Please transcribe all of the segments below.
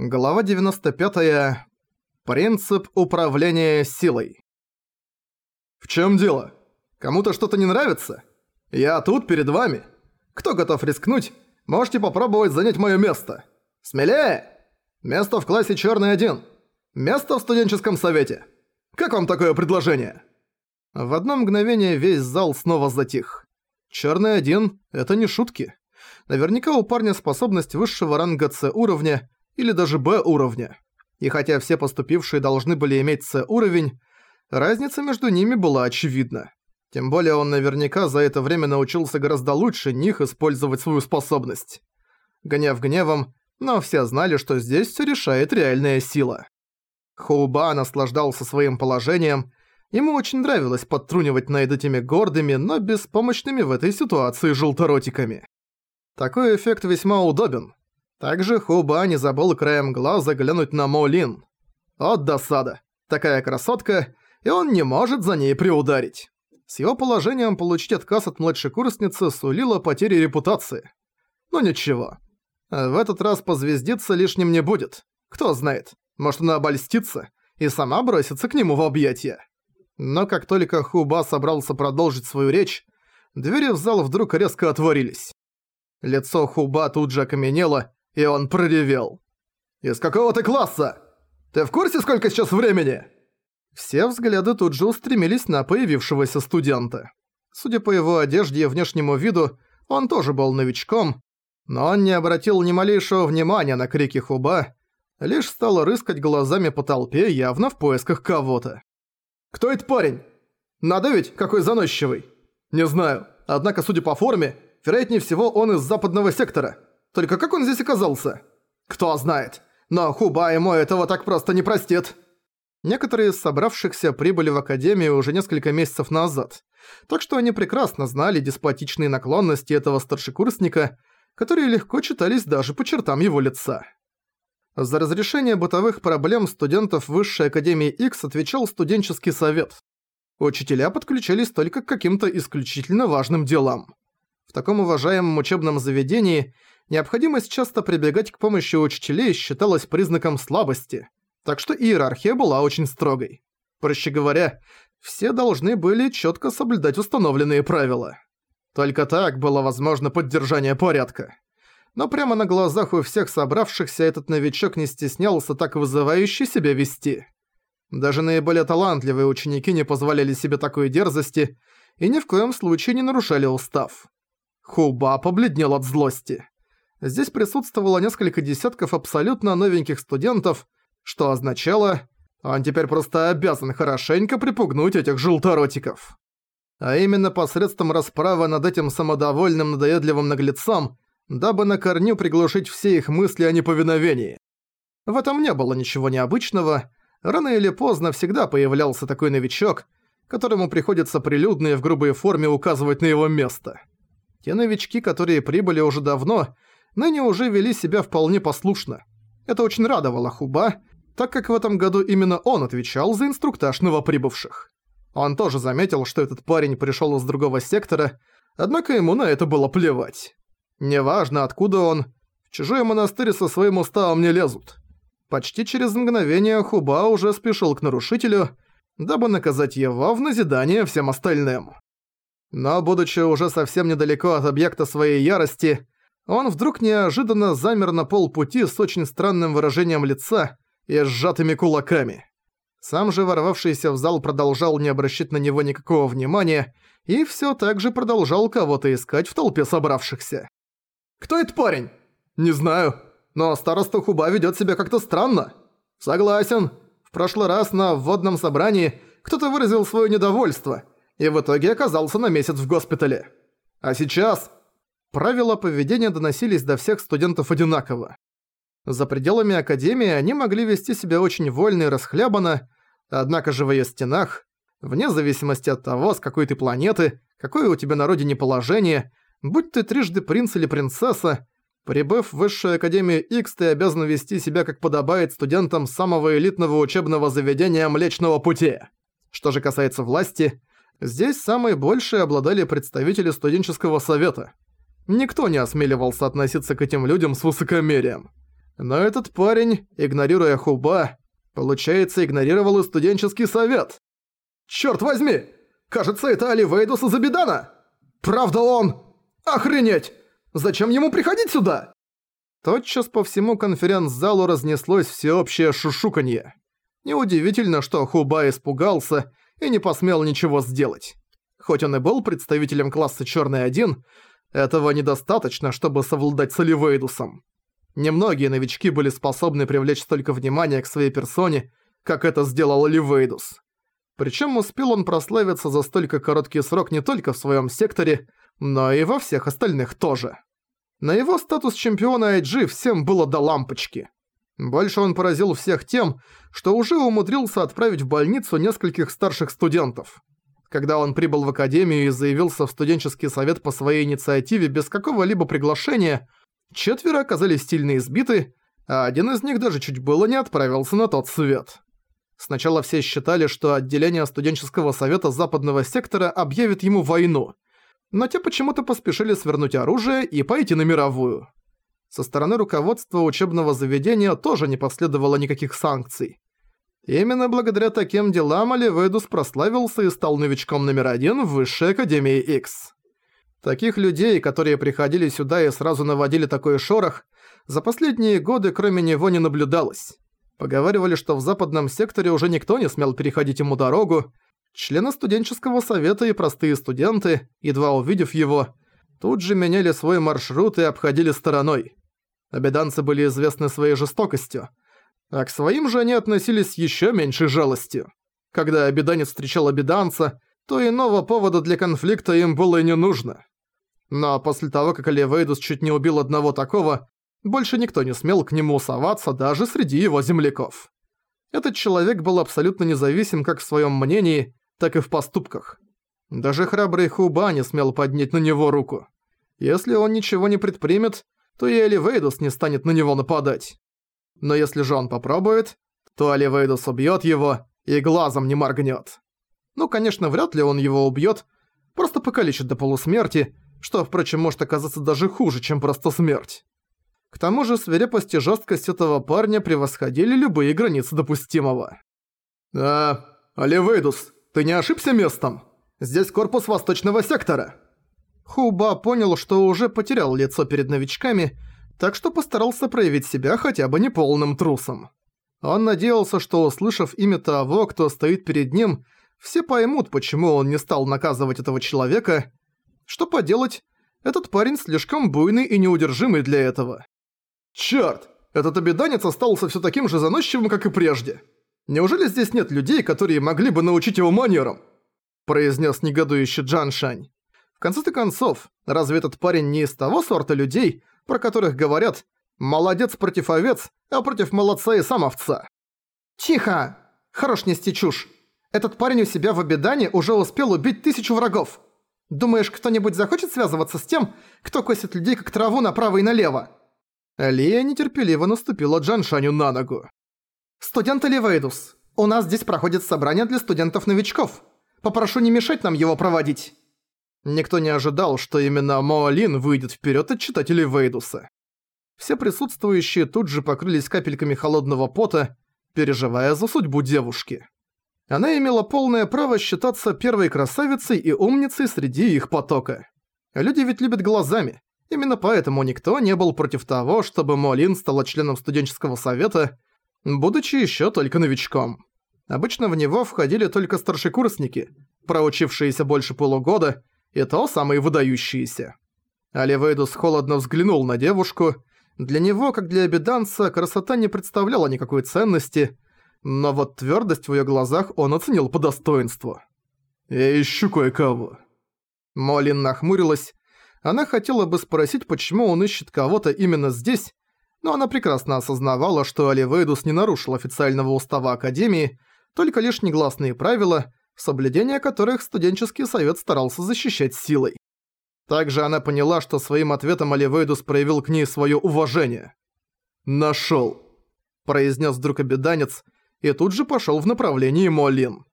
Глава 95. Принцип управления силой. В чем дело? Кому-то что-то не нравится? Я тут перед вами. Кто готов рискнуть? Можете попробовать занять мое место. Смелее! Место в классе черный один. Место в студенческом совете. Как вам такое предложение? В одно мгновение весь зал снова затих. Черный один – это не шутки. Наверняка у парня способность высшего ранга С уровня – или даже Б уровня. И хотя все поступившие должны были иметь С уровень, разница между ними была очевидна. Тем более он наверняка за это время научился гораздо лучше них использовать свою способность. Гнев гневом, но все знали, что здесь все решает реальная сила. Хоуба наслаждался своим положением, ему очень нравилось подтрунивать над этими гордыми, но беспомощными в этой ситуации желторотиками. Такой эффект весьма удобен, также Хуба не забыл краем глаза глянуть на Молин. От досада. Такая красотка, и он не может за ней приударить. С его положением получить отказ от младшей курсницы сулило потери репутации. Но ничего. В этот раз позвездиться лишним не будет. Кто знает, может она обольстится и сама бросится к нему в объятия. Но как только Хуба собрался продолжить свою речь, двери в зал вдруг резко отворились. Лицо Хуба тут же окаменело, и он проревел. «Из какого ты класса? Ты в курсе, сколько сейчас времени?» Все взгляды тут же устремились на появившегося студента. Судя по его одежде и внешнему виду, он тоже был новичком, но он не обратил ни малейшего внимания на крики Хуба, лишь стал рыскать глазами по толпе, явно в поисках кого-то. «Кто этот парень? Надо ведь, какой заносчивый!» «Не знаю, однако, судя по форме, вероятнее всего он из западного сектора. Только как он здесь оказался? Кто знает. Но Хуба ему этого так просто не простит. Некоторые из собравшихся прибыли в Академию уже несколько месяцев назад, так что они прекрасно знали деспотичные наклонности этого старшекурсника, которые легко читались даже по чертам его лица. За разрешение бытовых проблем студентов Высшей Академии X отвечал студенческий совет. Учителя подключались только к каким-то исключительно важным делам. В таком уважаемом учебном заведении необходимость часто прибегать к помощи учителей считалась признаком слабости, так что иерархия была очень строгой. Проще говоря, все должны были четко соблюдать установленные правила. Только так было возможно поддержание порядка. Но прямо на глазах у всех собравшихся этот новичок не стеснялся так вызывающе себя вести. Даже наиболее талантливые ученики не позволяли себе такой дерзости и ни в коем случае не нарушали устав. Хуба побледнел от злости. Здесь присутствовало несколько десятков абсолютно новеньких студентов, что означало, он теперь просто обязан хорошенько припугнуть этих желторотиков. А именно посредством расправы над этим самодовольным надоедливым наглецом, дабы на корню приглушить все их мысли о неповиновении. В этом не было ничего необычного, рано или поздно всегда появлялся такой новичок, которому приходится прилюдно и в грубой форме указывать на его место. Те новички, которые прибыли уже давно, ныне уже вели себя вполне послушно. Это очень радовало Хуба, так как в этом году именно он отвечал за инструктаж новоприбывших. Он тоже заметил, что этот парень пришёл из другого сектора, однако ему на это было плевать. Неважно, откуда он, в чужой монастырь со своим уставом не лезут. Почти через мгновение Хуба уже спешил к нарушителю, дабы наказать его в назидание всем остальным. Но, будучи уже совсем недалеко от объекта своей ярости, он вдруг неожиданно замер на полпути с очень странным выражением лица и сжатыми кулаками. Сам же ворвавшийся в зал продолжал не обращать на него никакого внимания и всё так же продолжал кого-то искать в толпе собравшихся. «Кто этот парень?» «Не знаю, но староста Хуба ведёт себя как-то странно». «Согласен. В прошлый раз на вводном собрании кто-то выразил своё недовольство и в итоге оказался на месяц в госпитале. А сейчас Правила поведения доносились до всех студентов одинаково. За пределами Академии они могли вести себя очень вольно и расхлябанно, однако же в её стенах, вне зависимости от того, с какой ты планеты, какое у тебя на родине положение, будь ты трижды принц или принцесса, прибыв в Высшую Академию X, ты обязан вести себя как подобает студентам самого элитного учебного заведения Млечного Пути. Что же касается власти, здесь самые большие обладали представители студенческого совета – Никто не осмеливался относиться к этим людям с высокомерием. Но этот парень, игнорируя Хуба, получается, игнорировал и студенческий совет. «Чёрт возьми! Кажется, это Али Вейдус из Абидана! Правда он? Охренеть! Зачем ему приходить сюда?» Тотчас по всему конференц-залу разнеслось всеобщее шушуканье. Неудивительно, что Хуба испугался и не посмел ничего сделать. Хоть он и был представителем класса Чёрный один, этого недостаточно, чтобы совладать с Оливейдусом. Немногие новички были способны привлечь столько внимания к своей персоне, как это сделал Оливейдус. Причем успел он прославиться за столько короткий срок не только в своем секторе, но и во всех остальных тоже. На его статус чемпиона IG всем было до лампочки. Больше он поразил всех тем, что уже умудрился отправить в больницу нескольких старших студентов. Когда он прибыл в академию и заявился в студенческий совет по своей инициативе без какого-либо приглашения, четверо оказались сильно избиты, а один из них даже чуть было не отправился на тот свет. Сначала все считали, что отделение студенческого совета западного сектора объявит ему войну, но те почему-то поспешили свернуть оружие и пойти на мировую. Со стороны руководства учебного заведения тоже не последовало никаких санкций. Именно благодаря таким делам Оливейдус прославился и стал новичком номер один в Высшей Академии X. Таких людей, которые приходили сюда и сразу наводили такой шорох, за последние годы кроме него не наблюдалось. Поговаривали, что в западном секторе уже никто не смел переходить ему дорогу. Члены студенческого совета и простые студенты, едва увидев его, тут же меняли свой маршрут и обходили стороной. Обеданцы были известны своей жестокостью, а к своим же они относились с ещё меньшей жалостью. Когда обеданец встречал обеданца, то иного повода для конфликта им было и не нужно. Но после того, как Оливейдус чуть не убил одного такого, больше никто не смел к нему соваться даже среди его земляков. Этот человек был абсолютно независим как в своём мнении, так и в поступках. Даже храбрый Хуба не смел поднять на него руку. Если он ничего не предпримет, то и Эливейдус не станет на него нападать. Но если же он попробует, то Эливейдус убьет его и глазом не моргнет. Ну, конечно, вряд ли он его убьет, просто покалечит до полусмерти, что, впрочем, может оказаться даже хуже, чем просто смерть. К тому же свирепость и жесткость этого парня превосходили любые границы допустимого. «А, Оливейдус, ты не ошибся местом? Здесь корпус восточного сектора!» Хуба понял, что уже потерял лицо перед новичками, так что постарался проявить себя хотя бы не полным трусом. Он надеялся, что, услышав имя того, кто стоит перед ним, все поймут, почему он не стал наказывать этого человека. Что поделать, этот парень слишком буйный и неудержимый для этого. Чёрт, этот обеданец остался всё таким же заносчивым, как и прежде. Неужели здесь нет людей, которые могли бы научить его манерам? произнес негодующий Джан Шань. В конце-то концов, разве этот парень не из того сорта людей, про которых говорят «молодец против овец, а против молодца и сам овца»? «Тихо! Хорош нести чушь! Этот парень у себя в обедане уже успел убить тысячу врагов. Думаешь, кто-нибудь захочет связываться с тем, кто косит людей как траву направо и налево?» Алия нетерпеливо наступила Джаншаню на ногу. «Студент Оливейдус, у нас здесь проходит собрание для студентов-новичков. Попрошу не мешать нам его проводить». Никто не ожидал, что именно Моалин выйдет вперед от читателей Вейдуса. Все присутствующие тут же покрылись капельками холодного пота, переживая за судьбу девушки. Она имела полное право считаться первой красавицей и умницей среди их потока. Люди ведь любят глазами. Именно поэтому никто не был против того, чтобы Молин стала членом студенческого совета, будучи еще только новичком. Обычно в него входили только старшекурсники, проучившиеся больше полугода, и то самые выдающиеся. Оливейдус холодно взглянул на девушку. Для него, как для обеданца, красота не представляла никакой ценности, но вот твердость в ее глазах он оценил по достоинству. «Я ищу кое-кого». Молин нахмурилась. Она хотела бы спросить, почему он ищет кого-то именно здесь, но она прекрасно осознавала, что Оливейдус не нарушил официального устава Академии, только лишь негласные правила, соблюдение которых студенческий совет старался защищать силой. Также она поняла, что своим ответом Оливейдус проявил к ней своё уважение. «Нашёл», – произнес вдруг обеданец, и тут же пошёл в направлении Молин.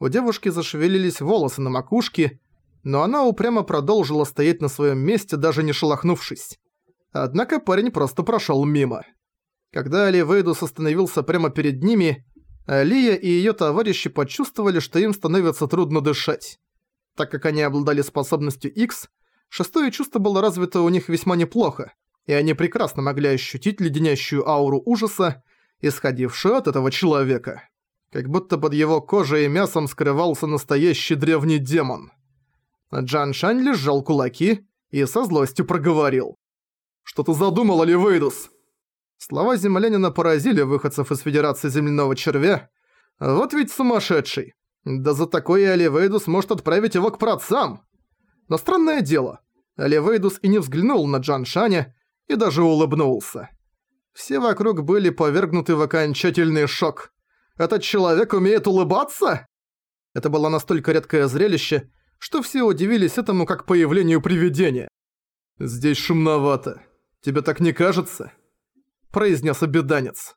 У девушки зашевелились волосы на макушке, но она упрямо продолжила стоять на своём месте, даже не шелохнувшись. Однако парень просто прошёл мимо. Когда Оливейдус остановился прямо перед ними, Алия и её товарищи почувствовали, что им становится трудно дышать. Так как они обладали способностью X, шестое чувство было развито у них весьма неплохо, и они прекрасно могли ощутить леденящую ауру ужаса, исходившую от этого человека. Как будто под его кожей и мясом скрывался настоящий древний демон. Джан Шань лежал кулаки и со злостью проговорил. «Что ты задумал, Оливейдус?» Слова землянина поразили выходцев из Федерации Земляного Червя. Вот ведь сумасшедший. Да за такое Оливейдус может отправить его к праотцам. Но странное дело, Оливейдус и не взглянул на Джан Шаня и даже улыбнулся. Все вокруг были повергнуты в окончательный шок. Этот человек умеет улыбаться? Это было настолько редкое зрелище, что все удивились этому как появлению привидения. «Здесь шумновато. Тебе так не кажется?» Произнес обеданец.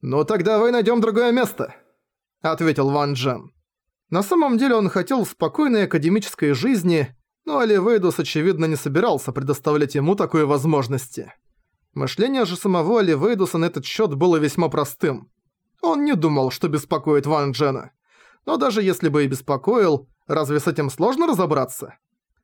«Ну так давай найдем другое место», — ответил Ван Джен. На самом деле он хотел спокойной академической жизни, но Оливейдус, очевидно, не собирался предоставлять ему такой возможности. Мышление же самого Оливейдуса на этот счет было весьма простым. Он не думал, что беспокоит Ван Джена. Но даже если бы и беспокоил, разве с этим сложно разобраться?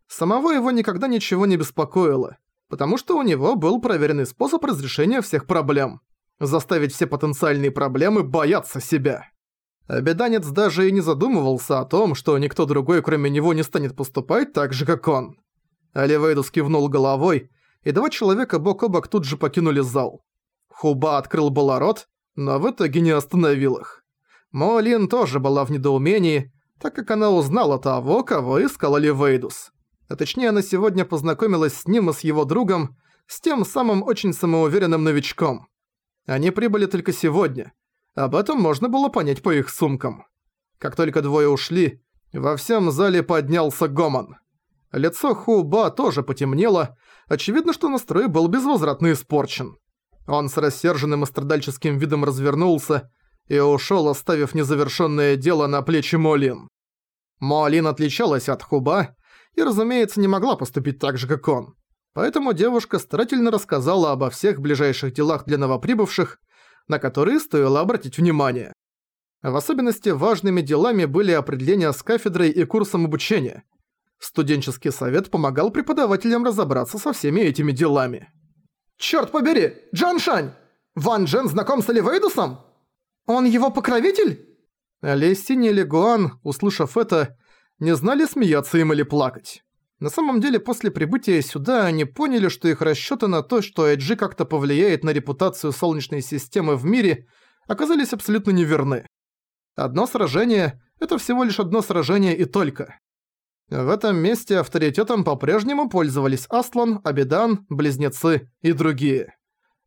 Самого его никогда ничего не беспокоило потому что у него был проверенный способ разрешения всех проблем. Заставить все потенциальные проблемы бояться себя. Обеданец даже и не задумывался о том, что никто другой кроме него не станет поступать так же, как он. Оливейдус кивнул головой, и два человека бок о бок тут же покинули зал. Хуба открыл было рот, но в итоге не остановил их. Молин тоже была в недоумении, так как она узнала того, кого искал Оливейдус. А точнее, она сегодня познакомилась с ним и с его другом, с тем самым очень самоуверенным новичком. Они прибыли только сегодня. Об этом можно было понять по их сумкам. Как только двое ушли, во всем зале поднялся гомон. Лицо Хуба тоже потемнело, очевидно, что настрой был безвозвратно испорчен. Он с рассерженным и страдальческим видом развернулся и ушёл, оставив незавершённое дело на плечи Молин. Молин отличалась от Хуба, и, разумеется, не могла поступить так же, как он. Поэтому девушка старательно рассказала обо всех ближайших делах для новоприбывших, на которые стоило обратить внимание. В особенности важными делами были определения с кафедрой и курсом обучения. Студенческий совет помогал преподавателям разобраться со всеми этими делами. «Чёрт побери! Джан Шань! Ван Джен знаком с Оливейдусом? Он его покровитель?» Лесси и Легуан, услышав это, не знали, смеяться им или плакать. На самом деле, после прибытия сюда они поняли, что их расчёты на то, что IG как-то повлияет на репутацию Солнечной системы в мире, оказались абсолютно неверны. Одно сражение – это всего лишь одно сражение и только. В этом месте авторитетом по-прежнему пользовались Аслан, Абидан, Близнецы и другие.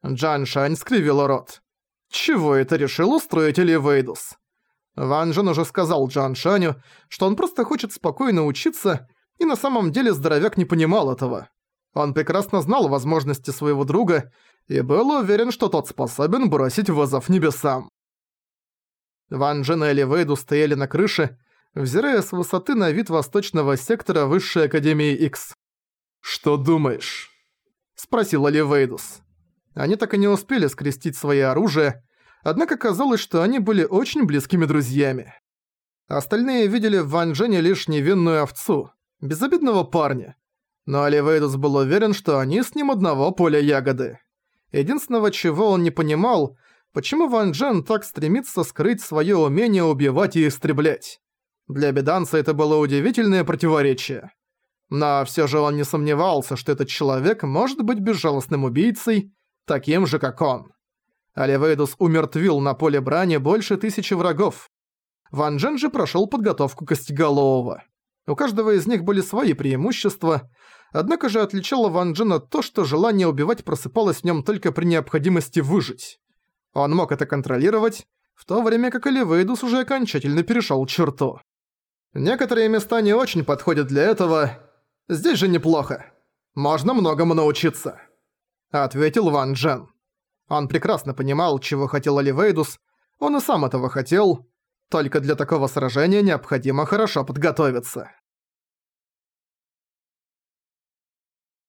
Джан Шань скривила рот. Чего это решил устроить Эливейдус? Ван Джен уже сказал Джан Шаню, что он просто хочет спокойно учиться, и на самом деле здоровяк не понимал этого. Он прекрасно знал возможности своего друга и был уверен, что тот способен бросить вызов небесам. Ван Джен и Эливейду стояли на крыше, взирая с высоты на вид восточного сектора Высшей Академии X. «Что думаешь?» – спросил Эливейдус. Они так и не успели скрестить свои оружия, однако казалось, что они были очень близкими друзьями. Остальные видели в Ван Джене лишь невинную овцу, безобидного парня. Но Оливейдус был уверен, что они с ним одного поля ягоды. Единственного, чего он не понимал, почему Ван Джен так стремится скрыть свое умение убивать и истреблять. Для беданца это было удивительное противоречие. Но все же он не сомневался, что этот человек может быть безжалостным убийцей, таким же, как он. Оливейдус умертвил на поле брани больше тысячи врагов. Ван Джен же прошёл подготовку Костеголового. У каждого из них были свои преимущества, однако же отличало Ван Джена то, что желание убивать просыпалось в нём только при необходимости выжить. Он мог это контролировать, в то время как Оливейдус уже окончательно перешёл черту. Некоторые места не очень подходят для этого. Здесь же неплохо. Можно многому научиться», — ответил Ван Джен. Он прекрасно понимал, чего хотел Оливейдус, он и сам этого хотел, только для такого сражения необходимо хорошо подготовиться.